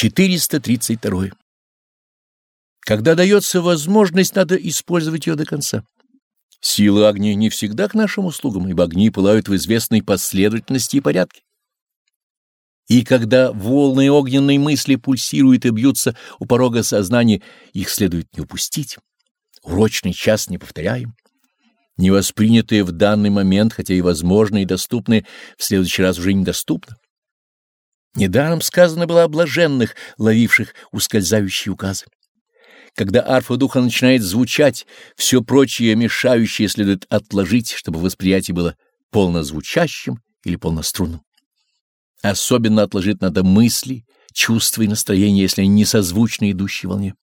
432. Когда дается возможность, надо использовать ее до конца. Сила огня не всегда к нашим услугам, ибо огни пылают в известной последовательности и порядке. И когда волны огненной мысли пульсируют и бьются у порога сознания, их следует не упустить. Урочный час не повторяем. Невоспринятое в данный момент, хотя и возможно и доступное, в следующий раз уже недоступно. Недаром сказано было о блаженных, ловивших ускользающие указы. Когда арфа духа начинает звучать, все прочее мешающее следует отложить, чтобы восприятие было полнозвучащим или полнострунным. Особенно отложить надо мысли, чувства и настроения, если они не созвучны идущей волне.